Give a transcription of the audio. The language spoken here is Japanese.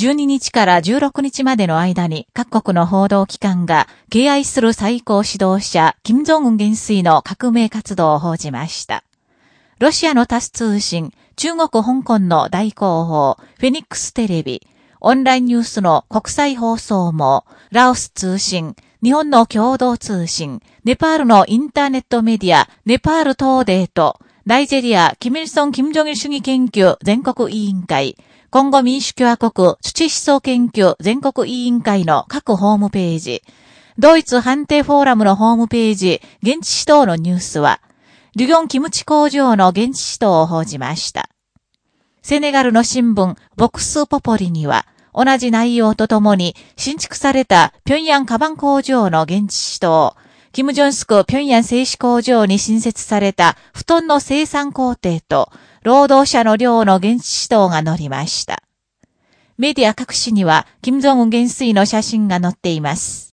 12日から16日までの間に各国の報道機関が敬愛する最高指導者、金正恩元帥の革命活動を報じました。ロシアのタス通信、中国香港の大広報、フェニックステレビ、オンラインニュースの国際放送網、ラオス通信、日本の共同通信、ネパールのインターネットメディア、ネパール東デート、ナイジェリア、キミルソン・キム・ジョギル主義研究全国委員会、今後民主共和国土思想研究全国委員会の各ホームページ、ドイツ判定フォーラムのホームページ、現地指導のニュースは、リュギョンキムチ工場の現地指導を報じました。セネガルの新聞、ボクスポポリには、同じ内容とともに新築された平壌カバン工場の現地指導、キム・ジョンスク平壌製紙工場に新設された布団の生産工程と、労働者の量の現地指導が載りました。メディア各紙には、金正恩元帥の写真が載っています。